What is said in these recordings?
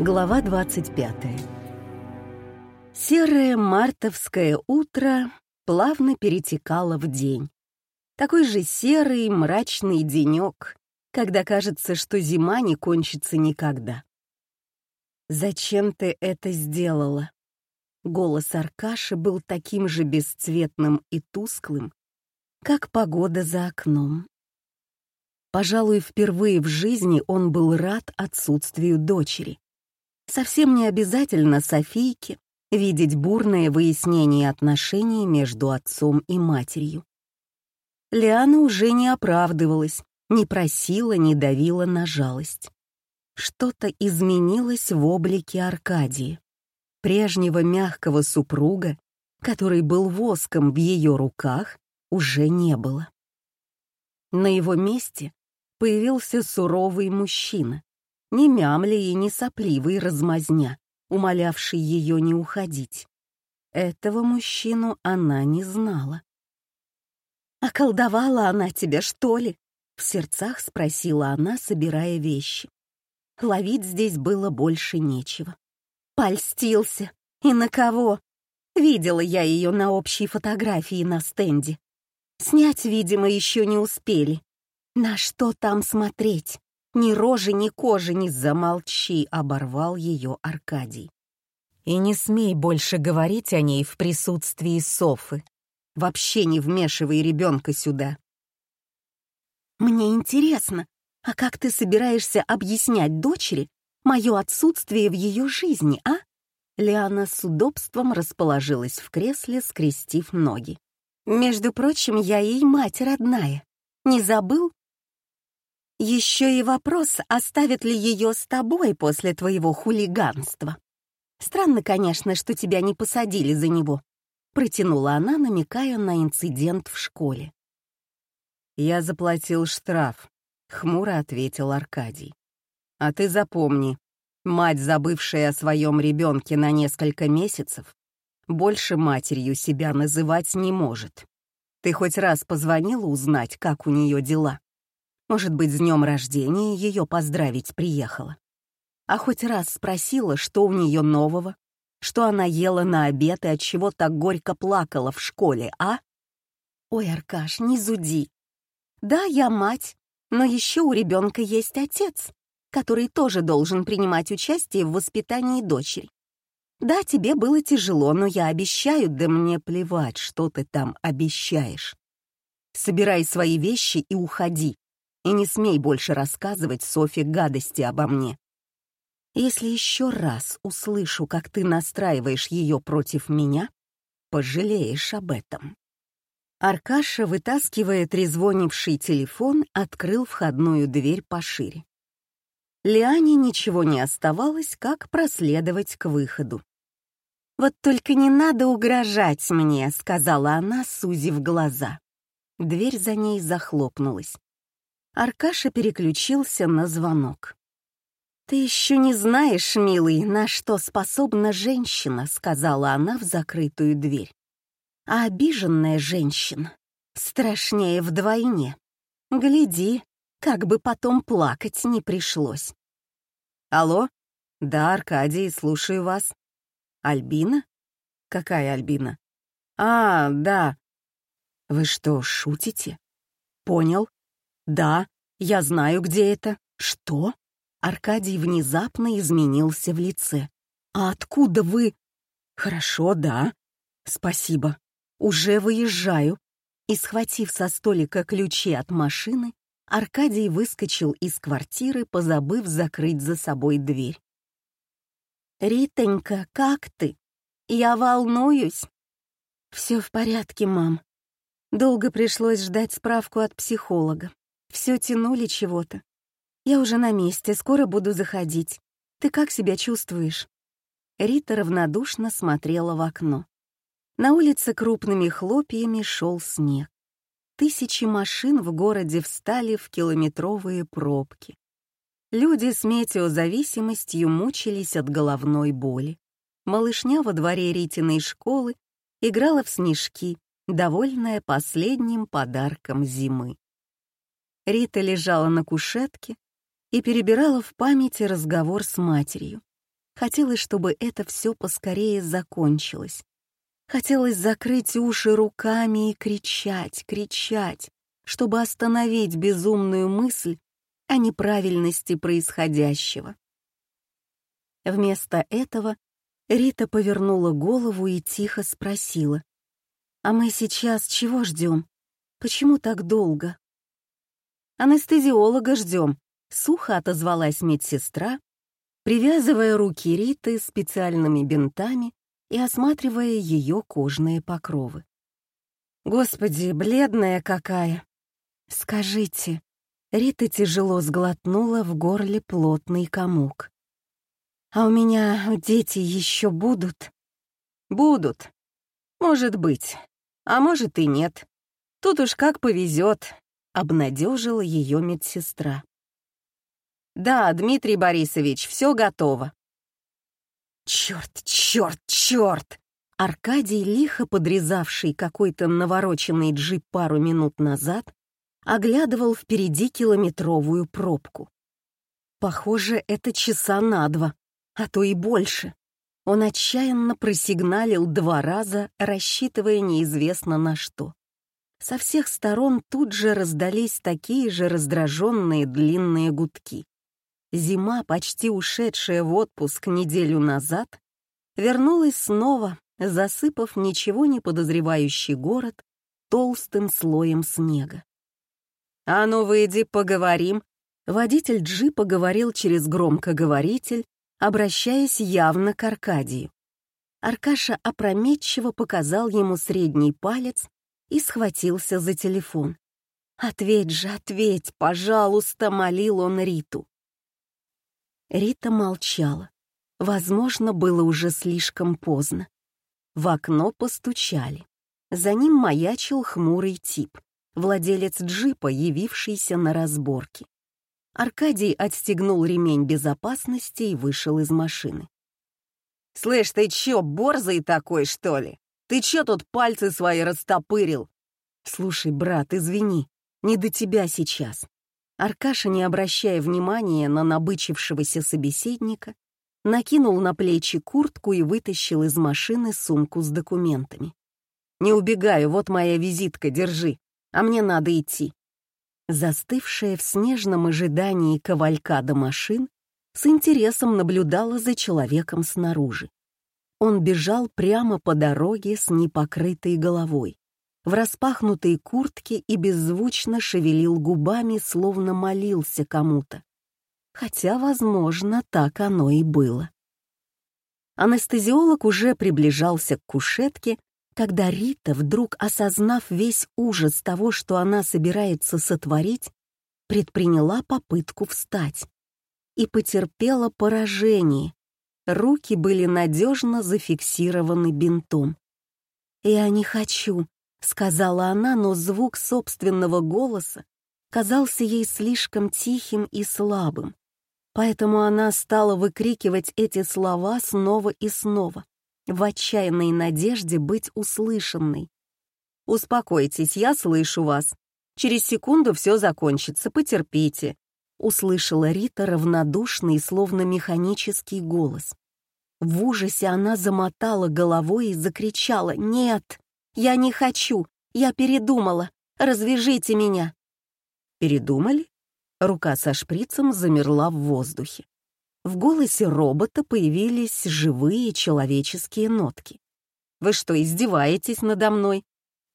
Глава 25. Серое мартовское утро плавно перетекало в день. Такой же серый, мрачный денек, когда кажется, что зима не кончится никогда. «Зачем ты это сделала?» Голос Аркаши был таким же бесцветным и тусклым, как погода за окном. Пожалуй, впервые в жизни он был рад отсутствию дочери. Совсем не обязательно Софийке видеть бурное выяснение отношений между отцом и матерью. Лиана уже не оправдывалась, не просила, не давила на жалость. Что-то изменилось в облике Аркадии, прежнего мягкого супруга, который был воском в ее руках, уже не было. На его месте появился суровый мужчина, не мямли и не сопливый размазня, умолявший ее не уходить. Этого мужчину она не знала. «Околдовала она тебя, что ли?» — в сердцах спросила она, собирая вещи. Ловить здесь было больше нечего. Польстился. И на кого? Видела я ее на общей фотографии на стенде. Снять, видимо, еще не успели. На что там смотреть? Ни рожи, ни кожи, ни замолчи, оборвал ее Аркадий. И не смей больше говорить о ней в присутствии Софы. Вообще не вмешивай ребенка сюда. Мне интересно, а как ты собираешься объяснять дочери мое отсутствие в ее жизни, а? Лиана с удобством расположилась в кресле, скрестив ноги. Между прочим, я ей мать родная. Не забыл? Еще и вопрос, оставит ли ее с тобой после твоего хулиганства. Странно, конечно, что тебя не посадили за него. Протянула она, намекая на инцидент в школе. Я заплатил штраф, хмуро ответил Аркадий. А ты запомни, мать, забывшая о своем ребенке на несколько месяцев, больше матерью себя называть не может. Ты хоть раз позвонила узнать, как у нее дела? Может быть, с днем рождения ее поздравить приехала? А хоть раз спросила, что у нее нового? Что она ела на обед и от чего так горько плакала в школе, а? Ой, Аркаш, не зуди. Да, я мать, но еще у ребенка есть отец, который тоже должен принимать участие в воспитании дочери. Да, тебе было тяжело, но я обещаю, да мне плевать, что ты там обещаешь. Собирай свои вещи и уходи. И не смей больше рассказывать Софи гадости обо мне. Если еще раз услышу, как ты настраиваешь ее против меня, пожалеешь об этом. Аркаша, вытаскивая трезвонивший телефон, открыл входную дверь пошире. Лиане ничего не оставалось, как проследовать к выходу. «Вот только не надо угрожать мне», — сказала она, сузив глаза. Дверь за ней захлопнулась. Аркаша переключился на звонок. «Ты еще не знаешь, милый, на что способна женщина», — сказала она в закрытую дверь. «А обиженная женщина страшнее вдвойне. Гляди, как бы потом плакать не пришлось». «Алло? Да, Аркадий, слушаю вас. Альбина? Какая Альбина? А, да. Вы что, шутите? Понял. Да, я знаю, где это. Что? Аркадий внезапно изменился в лице. А откуда вы? Хорошо, да. Спасибо. Уже выезжаю. И, схватив со столика ключи от машины, Аркадий выскочил из квартиры, позабыв закрыть за собой дверь. «Ритонька, как ты? Я волнуюсь». «Все в порядке, мам. Долго пришлось ждать справку от психолога. Все тянули чего-то. Я уже на месте, скоро буду заходить. Ты как себя чувствуешь?» Рита равнодушно смотрела в окно. На улице крупными хлопьями шел снег. Тысячи машин в городе встали в километровые пробки. Люди с метеозависимостью мучились от головной боли. Малышня во дворе Ритиной школы играла в снежки, довольная последним подарком зимы. Рита лежала на кушетке и перебирала в памяти разговор с матерью, Хотелось, чтобы это все поскорее закончилось. Хотелось закрыть уши руками и кричать, кричать, чтобы остановить безумную мысль о неправильности происходящего. Вместо этого Рита повернула голову и тихо спросила. «А мы сейчас чего ждем? Почему так долго?» «Анестезиолога ждем», — сухо отозвалась медсестра, привязывая руки Риты специальными бинтами и осматривая ее кожные покровы. «Господи, бледная какая!» «Скажите...» Рита тяжело сглотнула в горле плотный комок. «А у меня дети еще будут?» «Будут. Может быть. А может и нет. Тут уж как повезет», — обнадежила ее медсестра. «Да, Дмитрий Борисович, все готово». «Черт, черт, черт!» Аркадий, лихо подрезавший какой-то навороченный джип пару минут назад, оглядывал впереди километровую пробку. Похоже, это часа на два, а то и больше. Он отчаянно просигналил два раза, рассчитывая неизвестно на что. Со всех сторон тут же раздались такие же раздраженные длинные гудки. Зима, почти ушедшая в отпуск неделю назад, вернулась снова, засыпав ничего не подозревающий город толстым слоем снега. «А ну, выйди, поговорим!» Водитель джипа говорил через громкоговоритель, обращаясь явно к Аркадию. Аркаша опрометчиво показал ему средний палец и схватился за телефон. «Ответь же, ответь, пожалуйста!» — молил он Риту. Рита молчала. Возможно, было уже слишком поздно. В окно постучали. За ним маячил хмурый тип владелец джипа, явившийся на разборки. Аркадий отстегнул ремень безопасности и вышел из машины. «Слышь, ты чё, борзый такой, что ли? Ты чё тут пальцы свои растопырил?» «Слушай, брат, извини, не до тебя сейчас». Аркаша, не обращая внимания на набычившегося собеседника, накинул на плечи куртку и вытащил из машины сумку с документами. «Не убегаю, вот моя визитка, держи а мне надо идти». Застывшая в снежном ожидании кавалькада машин с интересом наблюдала за человеком снаружи. Он бежал прямо по дороге с непокрытой головой, в распахнутой куртке и беззвучно шевелил губами, словно молился кому-то. Хотя, возможно, так оно и было. Анестезиолог уже приближался к кушетке, когда Рита, вдруг осознав весь ужас того, что она собирается сотворить, предприняла попытку встать и потерпела поражение. Руки были надежно зафиксированы бинтом. «Я не хочу», — сказала она, но звук собственного голоса казался ей слишком тихим и слабым. Поэтому она стала выкрикивать эти слова снова и снова в отчаянной надежде быть услышанной. «Успокойтесь, я слышу вас. Через секунду все закончится, потерпите», — услышала Рита равнодушный, словно механический голос. В ужасе она замотала головой и закричала «Нет, я не хочу, я передумала, развяжите меня». «Передумали?» Рука со шприцем замерла в воздухе. В голосе робота появились живые человеческие нотки. «Вы что, издеваетесь надо мной?»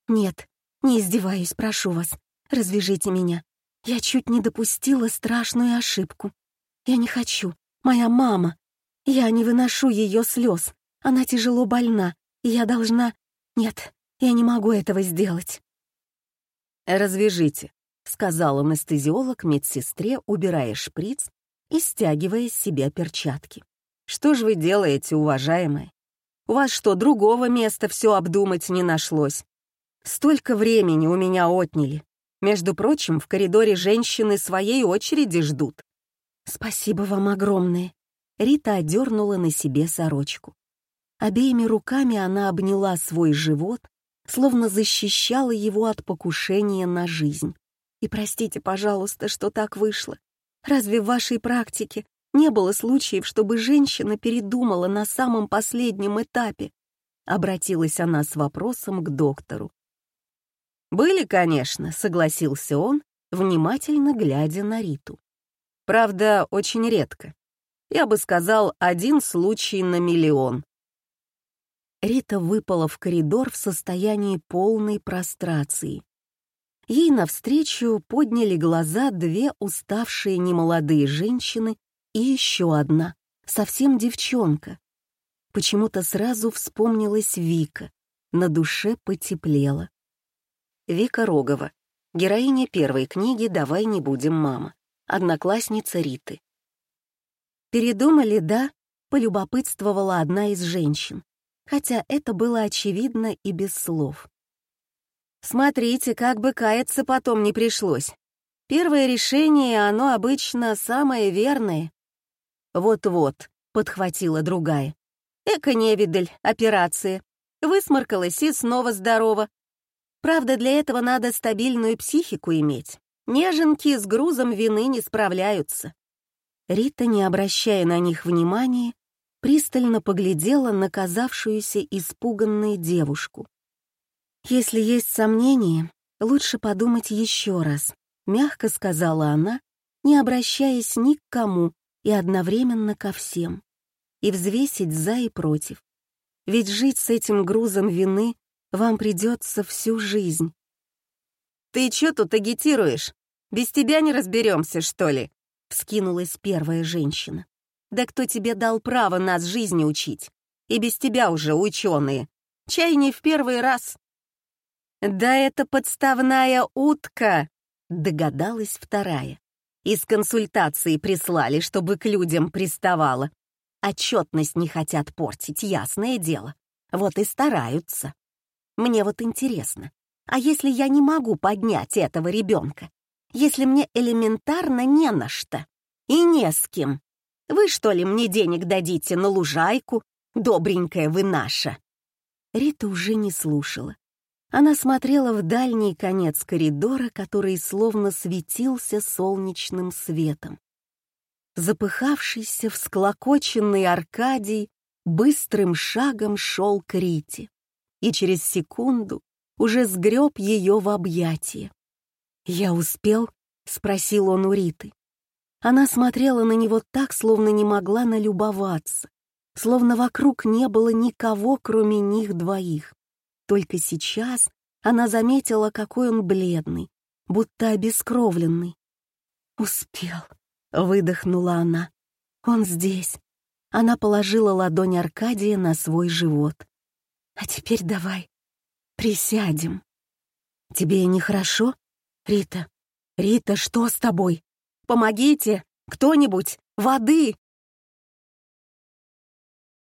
«Нет, не издеваюсь, прошу вас. Развяжите меня. Я чуть не допустила страшную ошибку. Я не хочу. Моя мама. Я не выношу ее слез. Она тяжело больна, я должна... Нет, я не могу этого сделать». «Развяжите», — сказал анестезиолог медсестре, убирая шприц и стягивая с себя перчатки. «Что же вы делаете, уважаемые? У вас что, другого места все обдумать не нашлось? Столько времени у меня отняли. Между прочим, в коридоре женщины своей очереди ждут». «Спасибо вам огромное». Рита одернула на себе сорочку. Обеими руками она обняла свой живот, словно защищала его от покушения на жизнь. «И простите, пожалуйста, что так вышло. Разве в вашей практике Не было случаев, чтобы женщина передумала на самом последнем этапе. Обратилась она с вопросом к доктору. «Были, конечно», — согласился он, внимательно глядя на Риту. «Правда, очень редко. Я бы сказал, один случай на миллион». Рита выпала в коридор в состоянии полной прострации. Ей навстречу подняли глаза две уставшие немолодые женщины и еще одна, совсем девчонка. Почему-то сразу вспомнилась Вика, на душе потеплело. Вика Рогова, героиня первой книги «Давай не будем, мама», одноклассница Риты. «Передумали, да?» — полюбопытствовала одна из женщин, хотя это было очевидно и без слов. «Смотрите, как бы каяться потом не пришлось. Первое решение, оно обычно самое верное. «Вот-вот», — подхватила другая. «Эко-невидаль, операция. Высморкалась и снова здорова. Правда, для этого надо стабильную психику иметь. Неженки с грузом вины не справляются». Рита, не обращая на них внимания, пристально поглядела на казавшуюся испуганной девушку. «Если есть сомнения, лучше подумать еще раз», — мягко сказала она, не обращаясь ни к кому, и одновременно ко всем, и взвесить за и против. Ведь жить с этим грузом вины вам придется всю жизнь. «Ты чё тут агитируешь? Без тебя не разберемся, что ли?» — вскинулась первая женщина. «Да кто тебе дал право нас жизни учить? И без тебя уже ученые. Чай не в первый раз». «Да это подставная утка!» — догадалась вторая. Из консультации прислали, чтобы к людям приставала. Отчетность не хотят портить, ясное дело. Вот и стараются. Мне вот интересно, а если я не могу поднять этого ребенка? Если мне элементарно не на что и не с кем? Вы что ли мне денег дадите на лужайку? Добренькая вы наша. Рита уже не слушала. Она смотрела в дальний конец коридора, который словно светился солнечным светом. Запыхавшийся, всклокоченный Аркадий быстрым шагом шел к Рите и через секунду уже сгреб ее в объятия. «Я успел?» — спросил он у Риты. Она смотрела на него так, словно не могла налюбоваться, словно вокруг не было никого, кроме них двоих. Только сейчас она заметила, какой он бледный, будто обескровленный. «Успел», — выдохнула она. «Он здесь». Она положила ладонь Аркадия на свой живот. «А теперь давай, присядем». «Тебе нехорошо, Рита? Рита, что с тобой? Помогите! Кто-нибудь! Воды!»